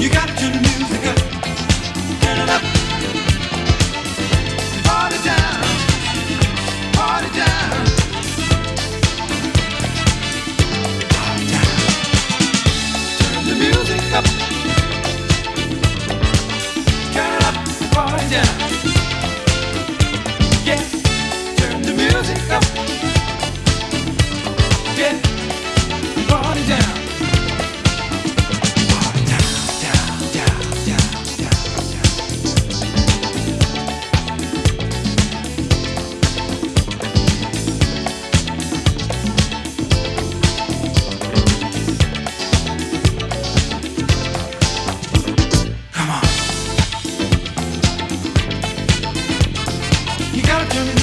You got your music. How do